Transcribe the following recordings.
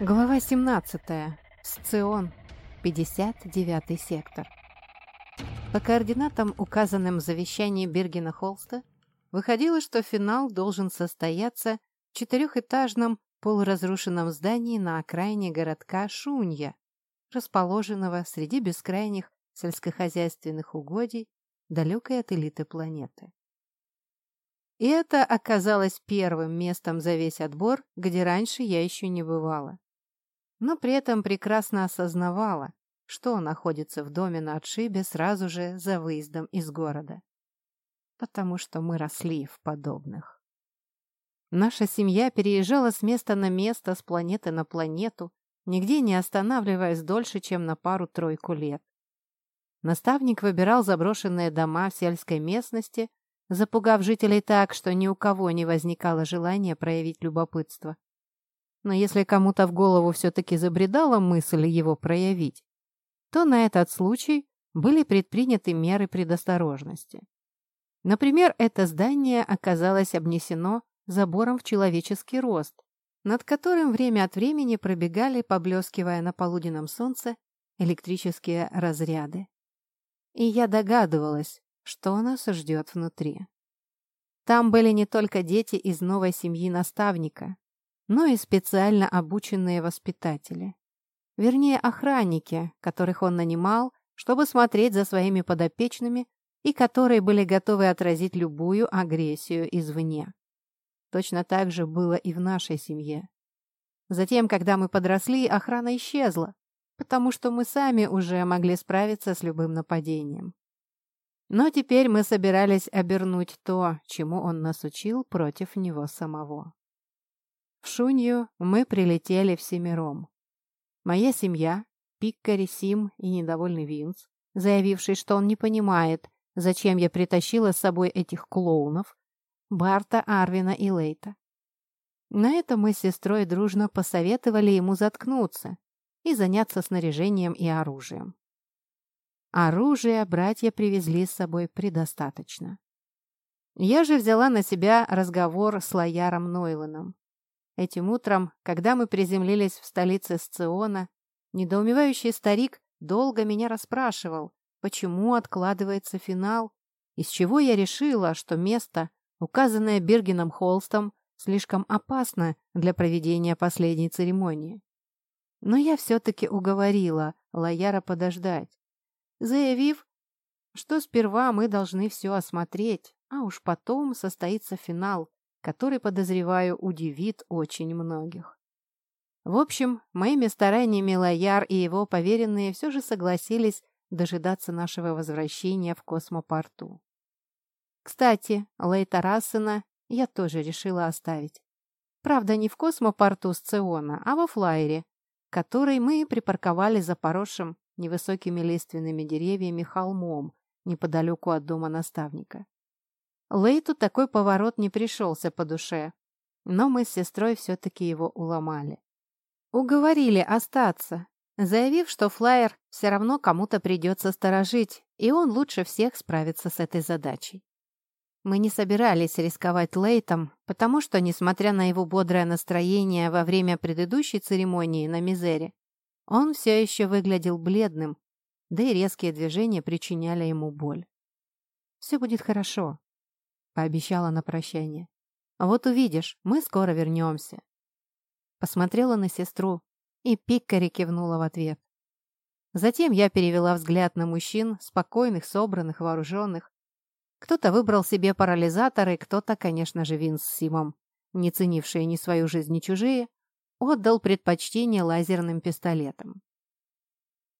Глава 17. Сцион. 59 сектор. По координатам, указанным в завещании Бергена Холста, выходило, что финал должен состояться в четырехэтажном полуразрушенном здании на окраине городка Шунья, расположенного среди бескрайних сельскохозяйственных угодий, далекой от элиты планеты. И это оказалось первым местом за весь отбор, где раньше я еще не бывала но при этом прекрасно осознавала, что находится в доме на отшибе сразу же за выездом из города. Потому что мы росли в подобных. Наша семья переезжала с места на место, с планеты на планету, нигде не останавливаясь дольше, чем на пару-тройку лет. Наставник выбирал заброшенные дома в сельской местности, запугав жителей так, что ни у кого не возникало желания проявить любопытство. Но если кому-то в голову все-таки забредала мысль его проявить, то на этот случай были предприняты меры предосторожности. Например, это здание оказалось обнесено забором в человеческий рост, над которым время от времени пробегали, поблескивая на полуденном солнце, электрические разряды. И я догадывалась, что нас ждет внутри. Там были не только дети из новой семьи наставника, но и специально обученные воспитатели. Вернее, охранники, которых он нанимал, чтобы смотреть за своими подопечными и которые были готовы отразить любую агрессию извне. Точно так же было и в нашей семье. Затем, когда мы подросли, охрана исчезла, потому что мы сами уже могли справиться с любым нападением. Но теперь мы собирались обернуть то, чему он нас учил, против него самого. В Шунью мы прилетели всемиром. Моя семья, Пиккари, Сим и недовольный Винс, заявивший, что он не понимает, зачем я притащила с собой этих клоунов, Барта, Арвина и Лейта. На это мы с сестрой дружно посоветовали ему заткнуться и заняться снаряжением и оружием. Оружие братья привезли с собой предостаточно. Я же взяла на себя разговор с Лояром Нойланом. Этим утром, когда мы приземлились в столице Сциона, недоумевающий старик долго меня расспрашивал, почему откладывается финал, из чего я решила, что место, указанное Бергеном Холстом, слишком опасно для проведения последней церемонии. Но я все-таки уговорила Лояра подождать, заявив, что сперва мы должны все осмотреть, а уж потом состоится финал, который, подозреваю, удивит очень многих. В общем, моими стараниями Лояр и его поверенные все же согласились дожидаться нашего возвращения в космопорту. Кстати, Лейта Рассена я тоже решила оставить. Правда, не в космопорту Сциона, а во флайере, который мы припарковали за поросшим невысокими лиственными деревьями холмом неподалеку от дома наставника. Лейту такой поворот не пришелся по душе, но мы с сестрой все-таки его уломали. Уговорили остаться, заявив, что флайер все равно кому-то придется сторожить, и он лучше всех справится с этой задачей. Мы не собирались рисковать Лейтом, потому что, несмотря на его бодрое настроение во время предыдущей церемонии на Мизере, он все еще выглядел бледным, да и резкие движения причиняли ему боль. «Все будет хорошо», пообещала на прощание. «Вот увидишь, мы скоро вернемся». Посмотрела на сестру, и Пиккари кивнула в ответ. Затем я перевела взгляд на мужчин, спокойных, собранных, вооруженных. Кто-то выбрал себе парализаторы, кто-то, конечно же, Винс с Симом, не ценившие ни свою жизнь, ни чужие, отдал предпочтение лазерным пистолетам.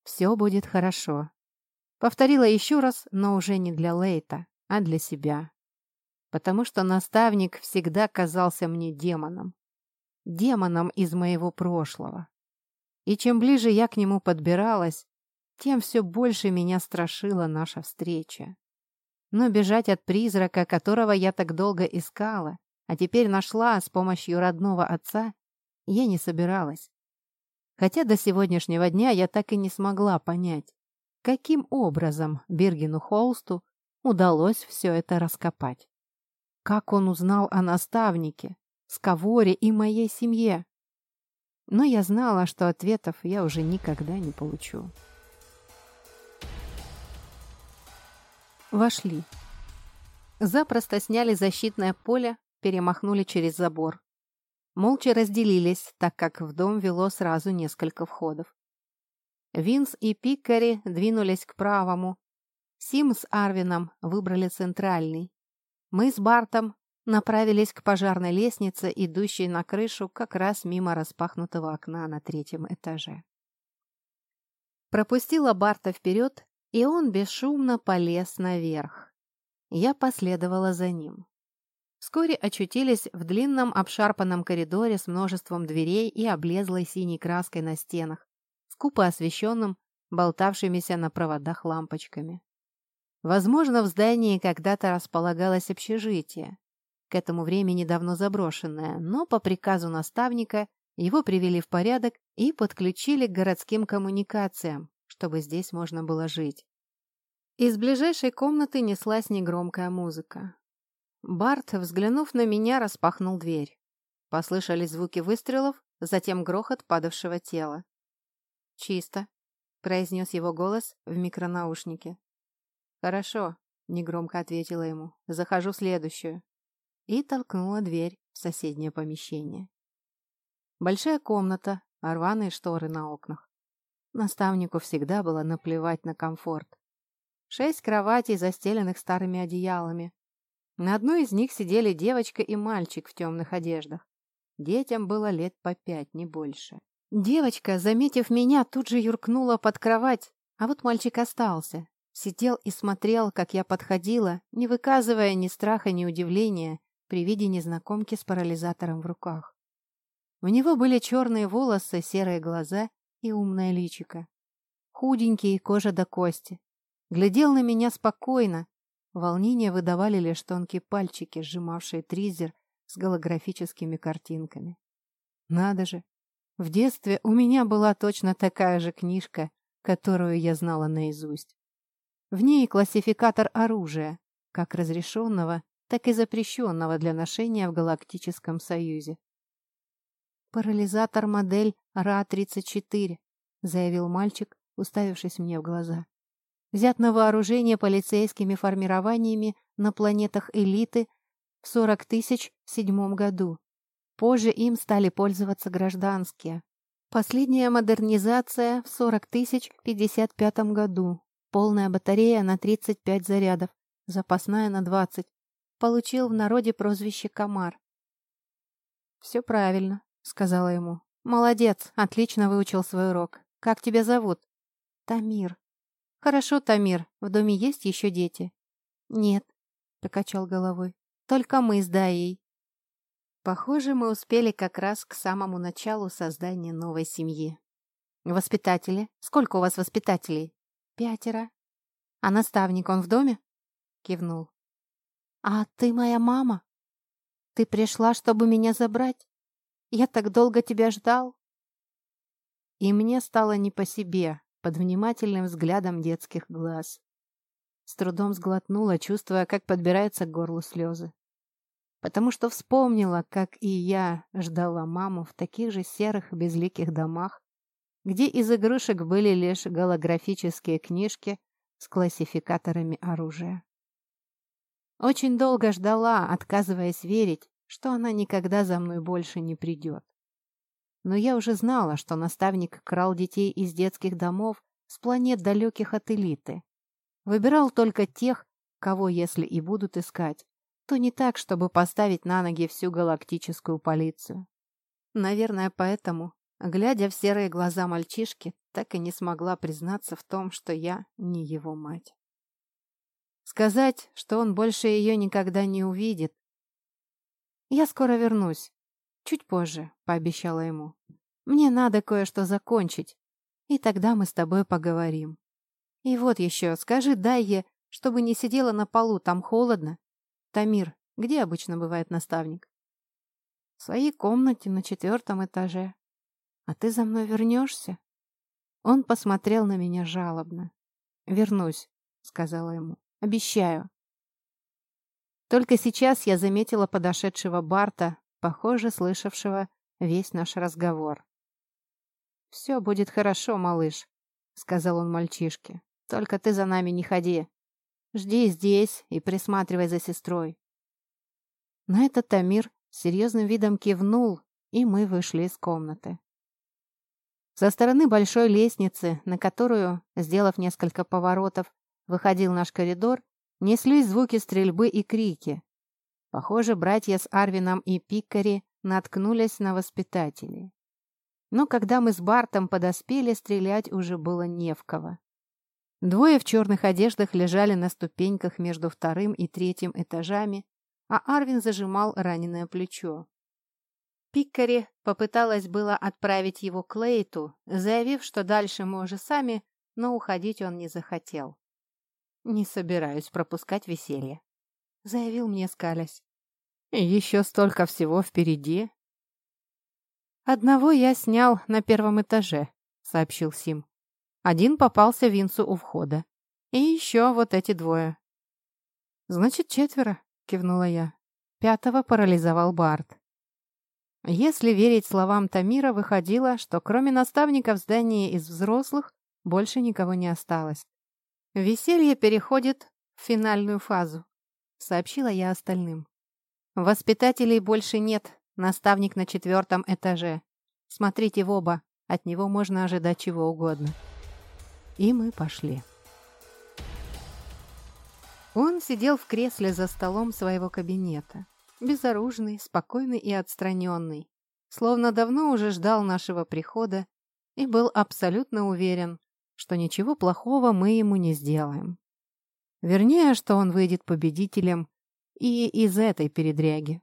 «Все будет хорошо», — повторила еще раз, но уже не для Лейта, а для себя потому что наставник всегда казался мне демоном. Демоном из моего прошлого. И чем ближе я к нему подбиралась, тем все больше меня страшила наша встреча. Но бежать от призрака, которого я так долго искала, а теперь нашла с помощью родного отца, я не собиралась. Хотя до сегодняшнего дня я так и не смогла понять, каким образом Бергену Холсту удалось все это раскопать. Как он узнал о наставнике, Сковоре и моей семье? Но я знала, что ответов я уже никогда не получу. Вошли. Запросто сняли защитное поле, перемахнули через забор. Молча разделились, так как в дом вело сразу несколько входов. Винс и Пиккари двинулись к правому. Сим с Арвином выбрали центральный. Мы с Бартом направились к пожарной лестнице, идущей на крышу как раз мимо распахнутого окна на третьем этаже. Пропустила Барта вперед, и он бесшумно полез наверх. Я последовала за ним. Вскоре очутились в длинном обшарпанном коридоре с множеством дверей и облезлой синей краской на стенах, скупо освещенным, болтавшимися на проводах лампочками. Возможно, в здании когда-то располагалось общежитие, к этому времени давно заброшенное, но по приказу наставника его привели в порядок и подключили к городским коммуникациям, чтобы здесь можно было жить. Из ближайшей комнаты неслась негромкая музыка. Барт, взглянув на меня, распахнул дверь. Послышались звуки выстрелов, затем грохот падавшего тела. «Чисто», — произнес его голос в микронаушнике. «Хорошо», — негромко ответила ему. «Захожу в следующую». И толкнула дверь в соседнее помещение. Большая комната, рваные шторы на окнах. Наставнику всегда было наплевать на комфорт. Шесть кроватей, застеленных старыми одеялами. На одной из них сидели девочка и мальчик в темных одеждах. Детям было лет по пять, не больше. Девочка, заметив меня, тут же юркнула под кровать, а вот мальчик остался. Сидел и смотрел, как я подходила, не выказывая ни страха, ни удивления при виде незнакомки с парализатором в руках. У него были черные волосы, серые глаза и умное личико. Худенький, кожа до кости. Глядел на меня спокойно. Волнение выдавали лишь тонкие пальчики, сжимавшие тризер с голографическими картинками. Надо же, в детстве у меня была точно такая же книжка, которую я знала наизусть. В ней классификатор оружия, как разрешенного, так и запрещенного для ношения в Галактическом Союзе. «Парализатор модель РА-34», — заявил мальчик, уставившись мне в глаза. «Взят на вооружение полицейскими формированиями на планетах элиты в 40 тысяч седьмом году. Позже им стали пользоваться гражданские. Последняя модернизация в 40 тысяч в 55 году. Полная батарея на 35 зарядов, запасная на 20. Получил в народе прозвище «Комар». «Все правильно», — сказала ему. «Молодец, отлично выучил свой урок. Как тебя зовут?» «Тамир». «Хорошо, Тамир. В доме есть еще дети?» «Нет», — покачал головой. «Только мы с Даей. Похоже, мы успели как раз к самому началу создания новой семьи. Воспитатели? Сколько у вас воспитателей? Пятеро. А наставник, он в доме? Кивнул. А ты моя мама? Ты пришла, чтобы меня забрать? Я так долго тебя ждал. И мне стало не по себе под внимательным взглядом детских глаз. С трудом сглотнула, чувствуя, как подбираются к горлу слезы потому что вспомнила, как и я ждала маму в таких же серых безликих домах, где из игрушек были лишь голографические книжки с классификаторами оружия. Очень долго ждала, отказываясь верить, что она никогда за мной больше не придет. Но я уже знала, что наставник крал детей из детских домов с планет далеких от элиты. Выбирал только тех, кого, если и будут искать, то не так, чтобы поставить на ноги всю галактическую полицию. Наверное, поэтому, глядя в серые глаза мальчишки, так и не смогла признаться в том, что я не его мать. Сказать, что он больше ее никогда не увидит. «Я скоро вернусь. Чуть позже», — пообещала ему. «Мне надо кое-что закончить, и тогда мы с тобой поговорим. И вот еще, скажи Дайе, чтобы не сидела на полу, там холодно, Тамир, где обычно бывает наставник? В своей комнате на четвертом этаже. А ты за мной вернешься? Он посмотрел на меня жалобно. Вернусь, сказала ему. Обещаю. Только сейчас я заметила подошедшего Барта, похоже, слышавшего весь наш разговор. «Все будет хорошо, малыш», — сказал он мальчишке. «Только ты за нами не ходи. Жди здесь и присматривай за сестрой». На это Тамир серьезным видом кивнул, и мы вышли из комнаты. Со стороны большой лестницы, на которую, сделав несколько поворотов, выходил наш коридор, неслись звуки стрельбы и крики. Похоже, братья с Арвином и Пиккари наткнулись на воспитателей. Но когда мы с Бартом подоспели, стрелять уже было не в кого. Двое в черных одеждах лежали на ступеньках между вторым и третьим этажами, а Арвин зажимал раненое плечо. Пиккари попыталась было отправить его к Лейту, заявив, что дальше мы уже сами, но уходить он не захотел. «Не собираюсь пропускать веселье», — заявил мне скалясь. «Еще столько всего впереди». «Одного я снял на первом этаже», — сообщил Сим. «Один попался Винсу у входа. И еще вот эти двое». «Значит, четверо», — кивнула я. Пятого парализовал Барт. Если верить словам Тамира, выходило, что кроме наставника в здании из взрослых больше никого не осталось. «Веселье переходит в финальную фазу», — сообщила я остальным. «Воспитателей больше нет, наставник на четвертом этаже. Смотрите в оба, от него можно ожидать чего угодно». И мы пошли. Он сидел в кресле за столом своего кабинета, безоружный, спокойный и отстраненный, словно давно уже ждал нашего прихода и был абсолютно уверен, что ничего плохого мы ему не сделаем. Вернее, что он выйдет победителем и из этой передряги.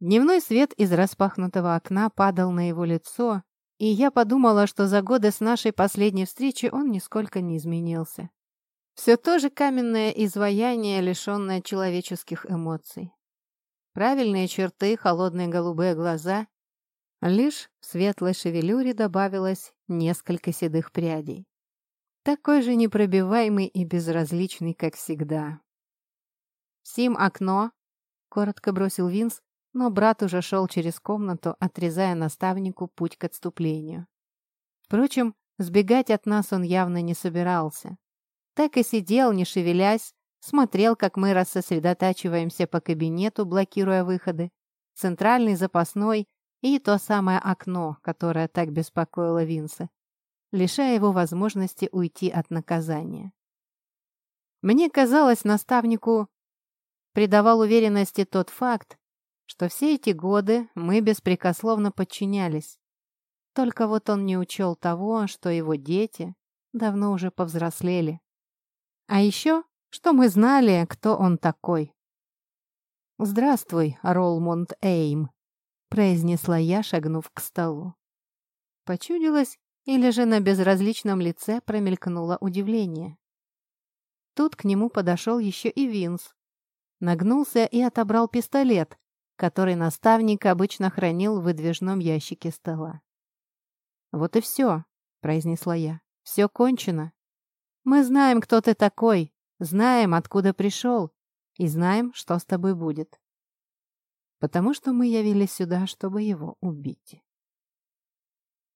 Дневной свет из распахнутого окна падал на его лицо, и я подумала, что за годы с нашей последней встречи он нисколько не изменился. Все то же каменное изваяние, лишенное человеческих эмоций. Правильные черты, холодные голубые глаза Лишь в светлой шевелюре добавилось несколько седых прядей. Такой же непробиваемый и безразличный, как всегда. «Сим окно!» — коротко бросил Винс, но брат уже шел через комнату, отрезая наставнику путь к отступлению. Впрочем, сбегать от нас он явно не собирался. Так и сидел, не шевелясь, смотрел, как мы рассосредотачиваемся по кабинету, блокируя выходы. Центральный, запасной и то самое окно, которое так беспокоило Винса, лишая его возможности уйти от наказания. Мне казалось, наставнику придавал уверенности тот факт, что все эти годы мы беспрекословно подчинялись. Только вот он не учел того, что его дети давно уже повзрослели. А еще, что мы знали, кто он такой. «Здравствуй, Ролмонд Эйм», произнесла я, шагнув к столу. Почудилось, или же на безразличном лице промелькнуло удивление. Тут к нему подошел еще и Винс. Нагнулся и отобрал пистолет, который наставник обычно хранил в выдвижном ящике стола. «Вот и все», — произнесла я. «Все кончено. Мы знаем, кто ты такой, знаем, откуда пришел, и знаем, что с тобой будет потому что мы явились сюда, чтобы его убить.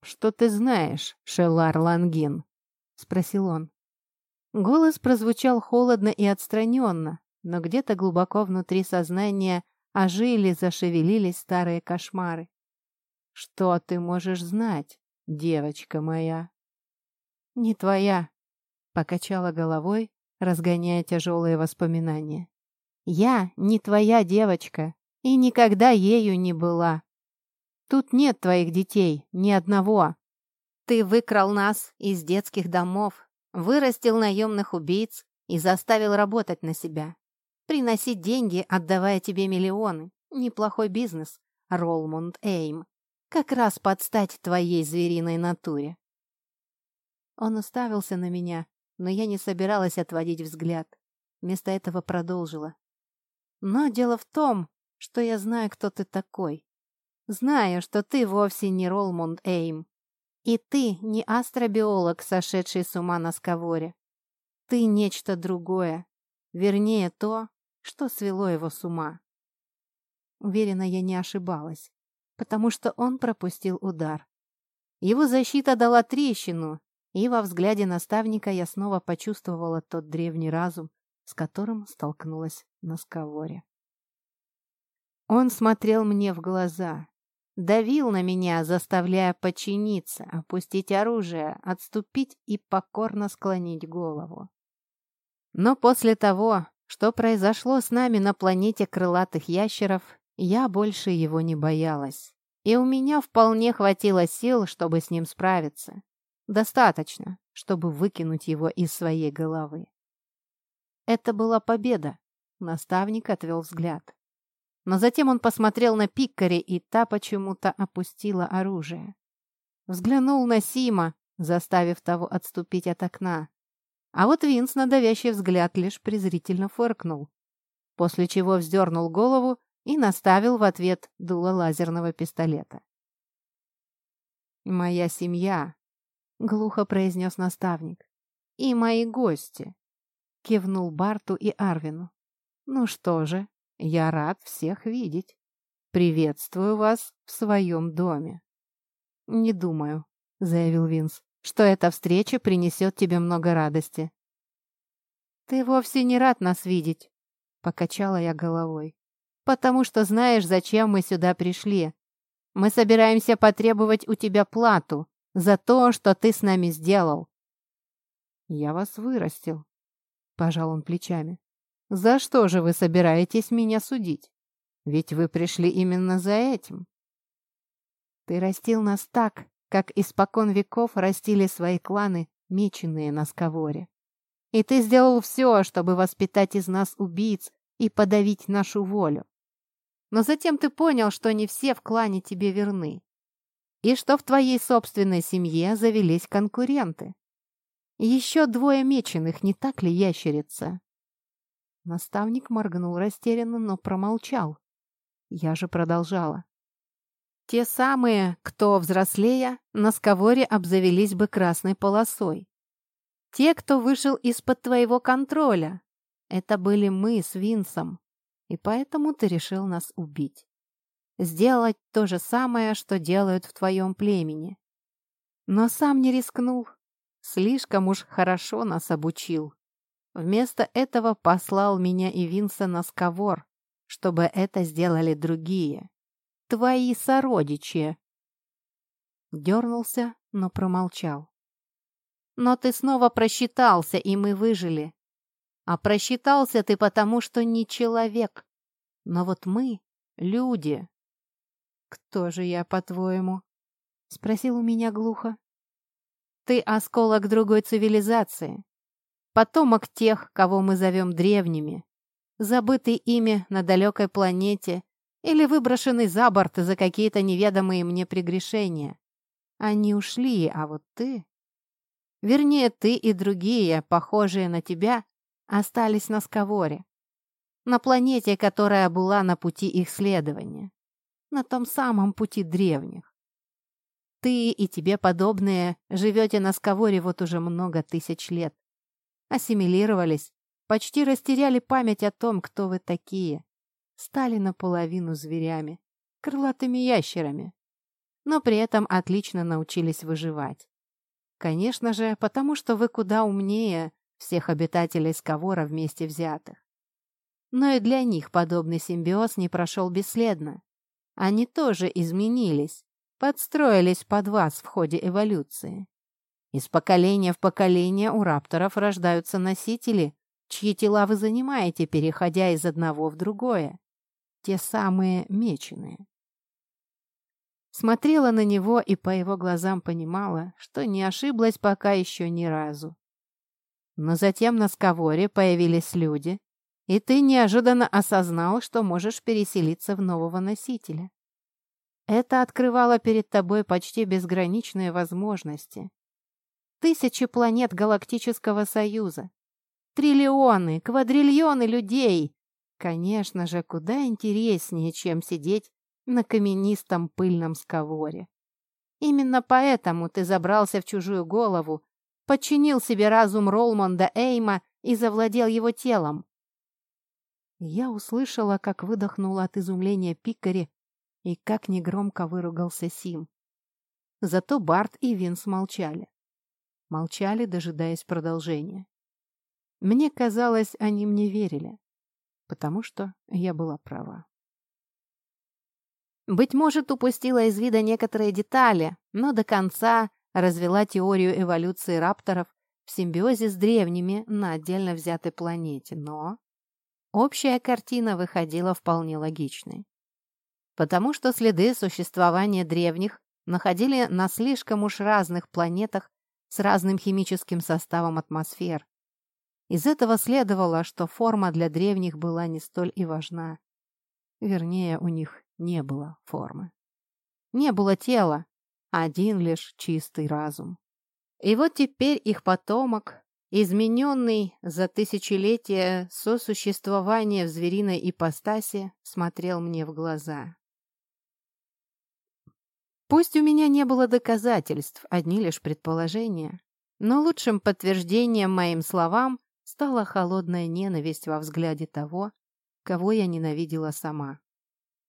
«Что ты знаешь, Шелар Лангин?» — спросил он. Голос прозвучал холодно и отстраненно, но где-то глубоко внутри сознания ожили, зашевелились старые кошмары. «Что ты можешь знать, девочка моя?» «Не твоя», — покачала головой, разгоняя тяжелые воспоминания. «Я не твоя девочка, и никогда ею не была. Тут нет твоих детей, ни одного. Ты выкрал нас из детских домов, вырастил наемных убийц и заставил работать на себя. Приносить деньги, отдавая тебе миллионы. Неплохой бизнес, Ролмонд Эйм. Как раз под стать твоей звериной натуре. Он уставился на меня, но я не собиралась отводить взгляд. Вместо этого продолжила. Но дело в том, что я знаю, кто ты такой. Знаю, что ты вовсе не Ролмонд Эйм. И ты не астробиолог, сошедший с ума на сковоре. Ты нечто другое. Вернее, то, что свело его с ума. Уверена, я не ошибалась, потому что он пропустил удар. Его защита дала трещину, и во взгляде наставника я снова почувствовала тот древний разум, с которым столкнулась на сковоре. Он смотрел мне в глаза, давил на меня, заставляя подчиниться, опустить оружие, отступить и покорно склонить голову. Но после того, что произошло с нами на планете крылатых ящеров, я больше его не боялась. И у меня вполне хватило сил, чтобы с ним справиться. Достаточно, чтобы выкинуть его из своей головы. Это была победа. Наставник отвел взгляд. Но затем он посмотрел на Пиккари, и та почему-то опустила оружие. Взглянул на Сима, заставив того отступить от окна. А вот Винс на давящий взгляд лишь презрительно фыркнул, после чего вздернул голову и наставил в ответ дуло лазерного пистолета. «Моя семья», — глухо произнес наставник, — «и мои гости», — кивнул Барту и Арвину. «Ну что же, я рад всех видеть. Приветствую вас в своем доме». «Не думаю», — заявил Винс, — «что эта встреча принесет тебе много радости». «Ты вовсе не рад нас видеть», — покачала я головой потому что знаешь, зачем мы сюда пришли. Мы собираемся потребовать у тебя плату за то, что ты с нами сделал». «Я вас вырастил», — пожал он плечами. «За что же вы собираетесь меня судить? Ведь вы пришли именно за этим». «Ты растил нас так, как испокон веков растили свои кланы, меченые на сковоре. И ты сделал все, чтобы воспитать из нас убийц и подавить нашу волю. Но затем ты понял, что не все в клане тебе верны. И что в твоей собственной семье завелись конкуренты. Еще двое меченых, не так ли, ящерица?» Наставник моргнул растерянно, но промолчал. Я же продолжала. Те самые, кто, взрослея, на сковоре обзавелись бы красной полосой. Те, кто вышел из-под твоего контроля. Это были мы с Винсом и поэтому ты решил нас убить. Сделать то же самое, что делают в твоем племени. Но сам не рискнул. Слишком уж хорошо нас обучил. Вместо этого послал меня и Винса на сковор, чтобы это сделали другие. Твои сородичи. Дернулся, но промолчал. Но ты снова просчитался, и мы выжили. А просчитался ты потому, что не человек. Но вот мы — люди. «Кто же я, по-твоему?» — спросил у меня глухо. «Ты осколок другой цивилизации, потомок тех, кого мы зовем древними, забытый ими на далекой планете или выброшенный за борт за какие-то неведомые мне прегрешения. Они ушли, а вот ты... Вернее, ты и другие, похожие на тебя, остались на Сковоре, на планете, которая была на пути их следования, на том самом пути древних. Ты и тебе подобные живете на Сковоре вот уже много тысяч лет. Ассимилировались, почти растеряли память о том, кто вы такие. Стали наполовину зверями, крылатыми ящерами, но при этом отлично научились выживать. Конечно же, потому что вы куда умнее всех обитателей Скавора вместе взятых. Но и для них подобный симбиоз не прошел бесследно. Они тоже изменились, подстроились под вас в ходе эволюции. Из поколения в поколение у рапторов рождаются носители, чьи тела вы занимаете, переходя из одного в другое. Те самые меченые. Смотрела на него и по его глазам понимала, что не ошиблась пока еще ни разу. Но затем на Сковоре появились люди, и ты неожиданно осознал, что можешь переселиться в нового носителя. Это открывало перед тобой почти безграничные возможности. Тысячи планет Галактического Союза, триллионы, квадриллионы людей. Конечно же, куда интереснее, чем сидеть на каменистом пыльном сковоре. Именно поэтому ты забрался в чужую голову подчинил себе разум Ролмонда Эйма и завладел его телом. Я услышала, как выдохнул от изумления Пикари и как негромко выругался Сим. Зато Барт и Винс молчали. Молчали, дожидаясь продолжения. Мне казалось, они мне верили, потому что я была права. Быть может, упустила из вида некоторые детали, но до конца развела теорию эволюции рапторов в симбиозе с древними на отдельно взятой планете, но общая картина выходила вполне логичной. Потому что следы существования древних находили на слишком уж разных планетах с разным химическим составом атмосфер. Из этого следовало, что форма для древних была не столь и важна. Вернее, у них не было формы. Не было тела, один лишь чистый разум. И вот теперь их потомок, измененный за тысячелетия сосуществования в звериной ипостаси, смотрел мне в глаза. Пусть у меня не было доказательств, одни лишь предположения, но лучшим подтверждением моим словам стала холодная ненависть во взгляде того, кого я ненавидела сама.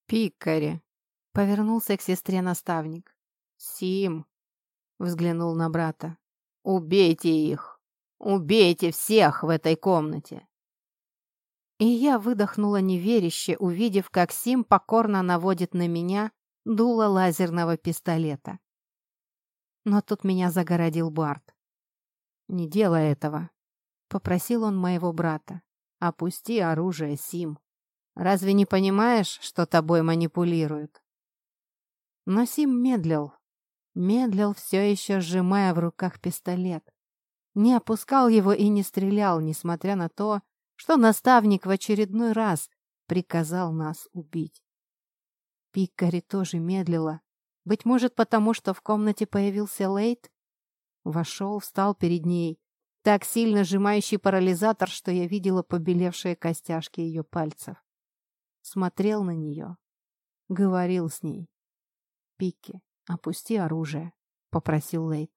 «Пикари!» — повернулся к сестре наставник. «Сим!» — взглянул на брата. «Убейте их! Убейте всех в этой комнате!» И я выдохнула неверяще, увидев, как Сим покорно наводит на меня дуло лазерного пистолета. Но тут меня загородил Барт. «Не делай этого», — попросил он моего брата. «Опусти оружие, Сим. Разве не понимаешь, что тобой манипулируют?» Но Сим медлил, медлил, все еще сжимая в руках пистолет. Не опускал его и не стрелял, несмотря на то, что наставник в очередной раз приказал нас убить. Пикари тоже медлила. Быть может, потому что в комнате появился Лейт? Вошел, встал перед ней, так сильно сжимающий парализатор, что я видела побелевшие костяшки ее пальцев. Смотрел на нее, говорил с ней. «Пикки, опусти оружие», — попросил Лейт.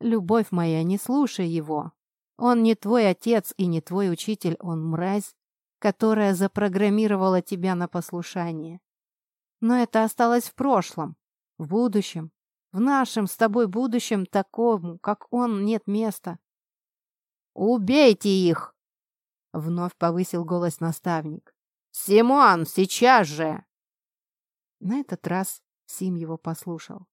«Любовь моя, не слушай его. Он не твой отец и не твой учитель, он мразь, которая запрограммировала тебя на послушание. Но это осталось в прошлом. В будущем. В нашем с тобой будущем такому, как он, нет места. «Убейте их!» — вновь повысил голос наставник. «Симон, сейчас же!» На этот раз Сим его послушал.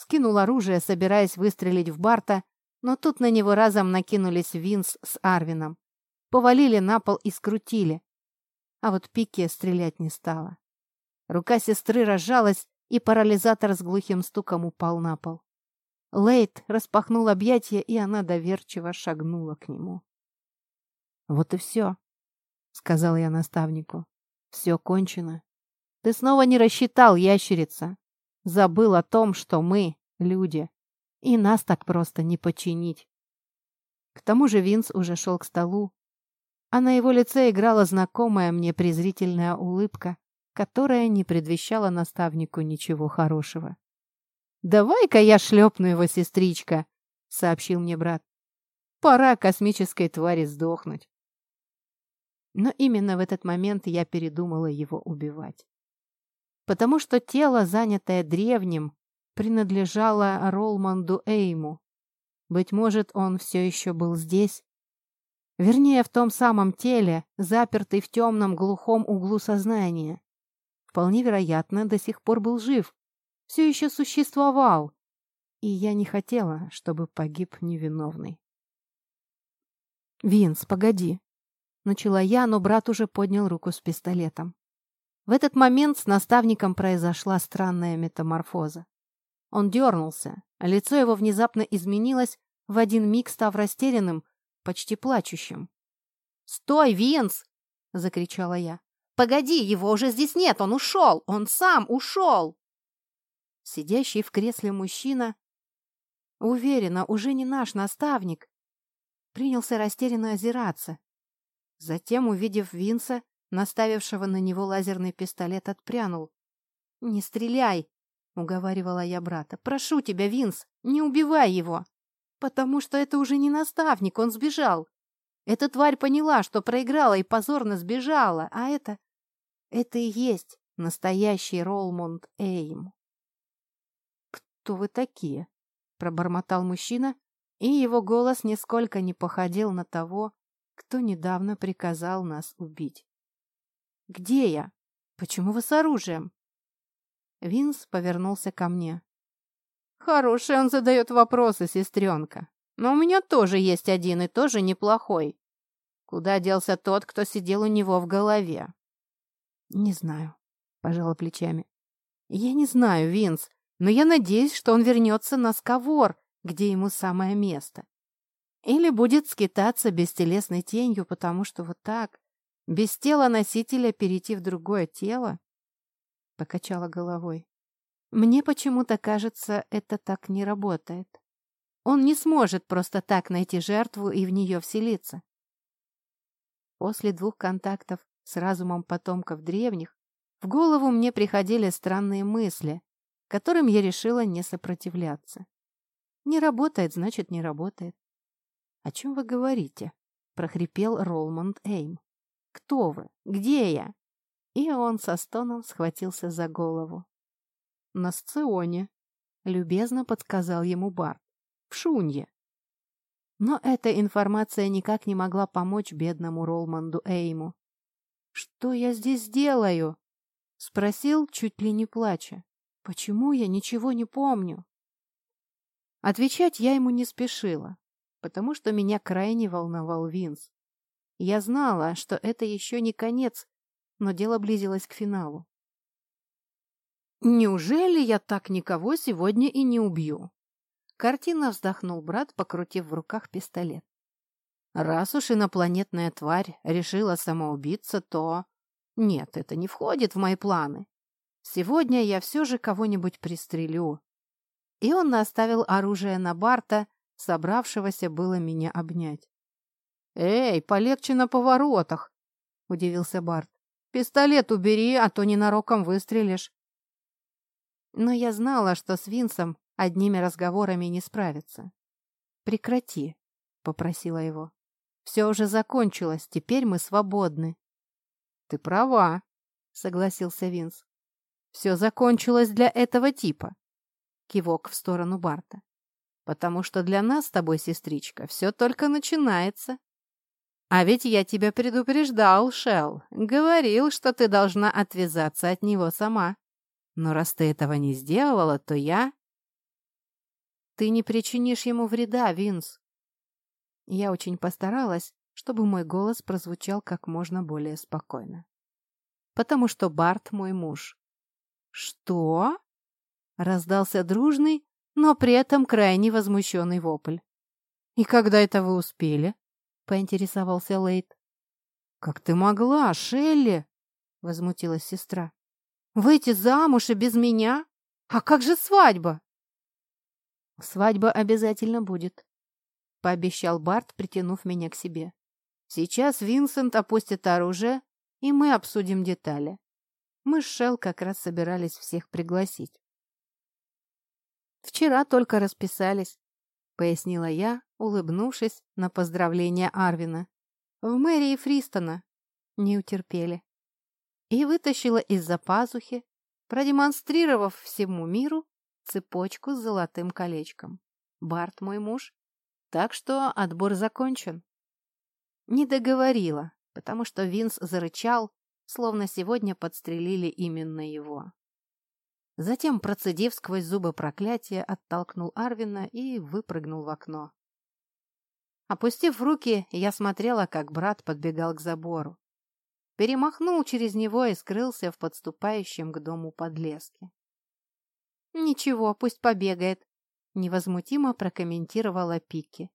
Скинул оружие, собираясь выстрелить в Барта, но тут на него разом накинулись Винс с Арвином. Повалили на пол и скрутили. А вот Пике стрелять не стала. Рука сестры разжалась, и парализатор с глухим стуком упал на пол. Лейт распахнул объятия, и она доверчиво шагнула к нему. «Вот и все», — сказал я наставнику. «Все кончено. Ты снова не рассчитал, ящерица. Забыл о том, что мы — люди, и нас так просто не починить». К тому же Винс уже шел к столу, а на его лице играла знакомая мне презрительная улыбка, которая не предвещала наставнику ничего хорошего. «Давай-ка я шлепну его, сестричка!» — сообщил мне брат. «Пора космической твари сдохнуть». Но именно в этот момент я передумала его убивать. Потому что тело, занятое древним, принадлежало Ролманду Эйму. Быть может, он все еще был здесь? Вернее, в том самом теле, запертый в темном глухом углу сознания вполне вероятно, до сих пор был жив, все еще существовал, и я не хотела, чтобы погиб невиновный. «Винс, погоди!» Начала я, но брат уже поднял руку с пистолетом. В этот момент с наставником произошла странная метаморфоза. Он дернулся, лицо его внезапно изменилось, в один миг став растерянным, почти плачущим. «Стой, Винс!» — закричала я. Погоди, его уже здесь нет, он ушел, он сам ушел!» Сидящий в кресле мужчина, уверенно, уже не наш наставник, принялся растерянно озираться. Затем, увидев Винса, наставившего на него лазерный пистолет, отпрянул. «Не стреляй!» — уговаривала я брата. «Прошу тебя, Винс, не убивай его! Потому что это уже не наставник, он сбежал. Эта тварь поняла, что проиграла и позорно сбежала, а это это и есть настоящий Ролмонд Эйм. кто вы такие?» — пробормотал мужчина, и его голос нисколько не походил на того, кто недавно приказал нас убить. «Где я? Почему вы с оружием?» Винс повернулся ко мне. «Хороший он задает вопросы, сестренка. Но у меня тоже есть один и тоже неплохой. Куда делся тот, кто сидел у него в голове?» «Не знаю», — пожала плечами. «Я не знаю, Винс, но я надеюсь, что он вернется на сковор, где ему самое место. Или будет скитаться бестелесной тенью, потому что вот так, без тела носителя перейти в другое тело?» Покачала головой. «Мне почему-то кажется, это так не работает. Он не сможет просто так найти жертву и в нее вселиться. После двух контактов с разумом потомков древних в голову мне приходили странные мысли, которым я решила не сопротивляться. Не работает, значит, не работает. «О чем вы говорите?» — прохрипел Ролмонд Эйм. «Кто вы? Где я?» И он со стоном схватился за голову. «На сционе», — любезно подсказал ему Барт. «В Шунье». Но эта информация никак не могла помочь бедному Ролманду Эйму. «Что я здесь делаю?» — спросил, чуть ли не плача. «Почему я ничего не помню?» Отвечать я ему не спешила, потому что меня крайне волновал Винс. Я знала, что это еще не конец, но дело близилось к финалу. «Неужели я так никого сегодня и не убью?» Картина вздохнул брат, покрутив в руках пистолет. Раз уж инопланетная тварь решила самоубиться, то... Нет, это не входит в мои планы. Сегодня я все же кого-нибудь пристрелю. И он наставил оружие на Барта, собравшегося было меня обнять. «Эй, полегче на поворотах!» — удивился Барт. «Пистолет убери, а то ненароком выстрелишь». Но я знала, что с Винсом одними разговорами не справиться. «Прекрати», — попросила его. «Все уже закончилось, теперь мы свободны». «Ты права», — согласился Винс. «Все закончилось для этого типа». Кивок в сторону Барта. «Потому что для нас с тобой, сестричка, все только начинается». «А ведь я тебя предупреждал, Шелл. Говорил, что ты должна отвязаться от него сама. Но раз ты этого не сделала, то я...» Ты не причинишь ему вреда, Винс. Я очень постаралась, чтобы мой голос прозвучал как можно более спокойно. Потому что Барт мой муж. Что? Раздался дружный, но при этом крайне возмущенный вопль. «И когда это вы успели?» — поинтересовался Лейт. «Как ты могла, Шелли?» — возмутилась сестра. «Выйти замуж и без меня? А как же свадьба?» «Свадьба обязательно будет», — пообещал Барт, притянув меня к себе. «Сейчас Винсент опустит оружие, и мы обсудим детали. Мы с Шелл как раз собирались всех пригласить». «Вчера только расписались», — пояснила я, улыбнувшись на поздравление Арвина. «В мэрии Фристона. Не утерпели». И вытащила из-за пазухи, продемонстрировав всему миру цепочку с золотым колечком. Барт мой муж. Так что отбор закончен. Не договорила, потому что Винс зарычал, словно сегодня подстрелили именно его. Затем, процедив сквозь зубы проклятие, оттолкнул Арвина и выпрыгнул в окно. Опустив руки, я смотрела, как брат подбегал к забору. Перемахнул через него и скрылся в подступающем к дому подлеске. «Ничего, пусть побегает», — невозмутимо прокомментировала Пики.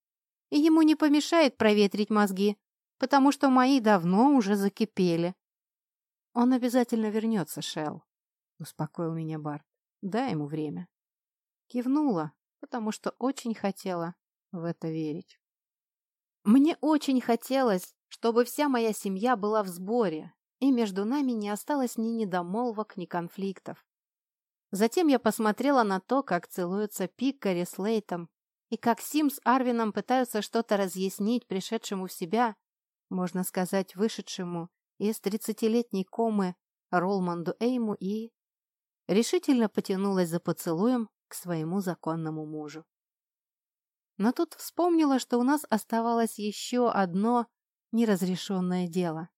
«И ему не помешает проветрить мозги, потому что мои давно уже закипели». «Он обязательно вернется, Шелл», — успокоил меня Барт. «Дай ему время». Кивнула, потому что очень хотела в это верить. Мне очень хотелось, чтобы вся моя семья была в сборе, и между нами не осталось ни недомолвок, ни конфликтов. Затем я посмотрела на то, как целуются Пикари с Лейтом, и как Сим с Арвином пытаются что-то разъяснить пришедшему в себя, можно сказать, вышедшему из тридцатилетней комы Ролманду Эйму и... Решительно потянулась за поцелуем, к своему законному мужу. Но тут вспомнила, что у нас оставалось еще одно неразрешенное дело.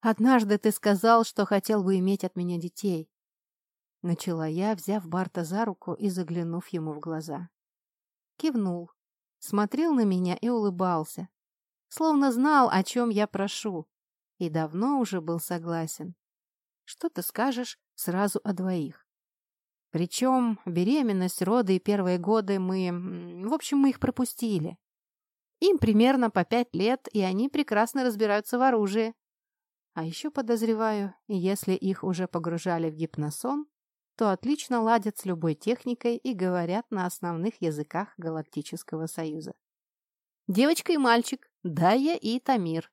«Однажды ты сказал, что хотел бы иметь от меня детей», — начала я, взяв Барта за руку и заглянув ему в глаза. Кивнул, смотрел на меня и улыбался, словно знал, о чем я прошу, и давно уже был согласен. «Что ты скажешь сразу о двоих?» Причем беременность, роды и первые годы мы... В общем, мы их пропустили. Им примерно по пять лет, и они прекрасно разбираются в оружии. А еще подозреваю, если их уже погружали в гипносон, то отлично ладят с любой техникой и говорят на основных языках Галактического Союза. Девочка и мальчик, Дая и Тамир.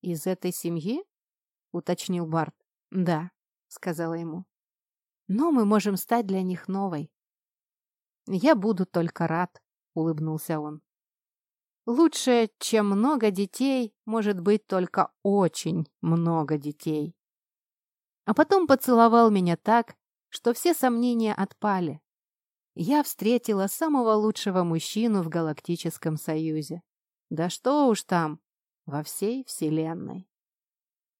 «Из этой семьи?» — уточнил Барт. «Да», — сказала ему но мы можем стать для них новой. «Я буду только рад», — улыбнулся он. «Лучше, чем много детей, может быть только очень много детей». А потом поцеловал меня так, что все сомнения отпали. Я встретила самого лучшего мужчину в Галактическом Союзе. Да что уж там, во всей Вселенной.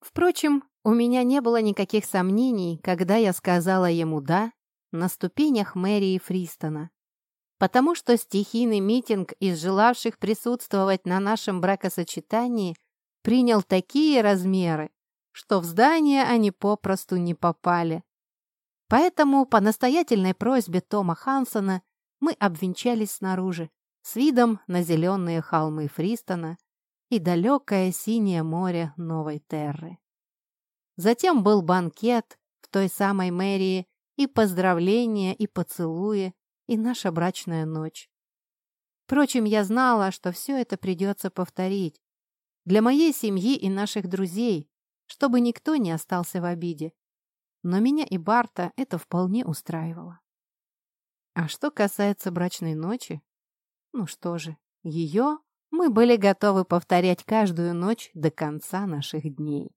Впрочем, у меня не было никаких сомнений, когда я сказала ему «да» на ступенях мэрии Фристона. Потому что стихийный митинг из желавших присутствовать на нашем бракосочетании принял такие размеры, что в здание они попросту не попали. Поэтому по настоятельной просьбе Тома Хансона мы обвенчались снаружи, с видом на зеленые холмы Фристона и далекое синее море Новой Терры. Затем был банкет в той самой мэрии, и поздравления, и поцелуи, и наша брачная ночь. Впрочем, я знала, что все это придется повторить. Для моей семьи и наших друзей, чтобы никто не остался в обиде. Но меня и Барта это вполне устраивало. А что касается брачной ночи, ну что же, ее мы были готовы повторять каждую ночь до конца наших дней.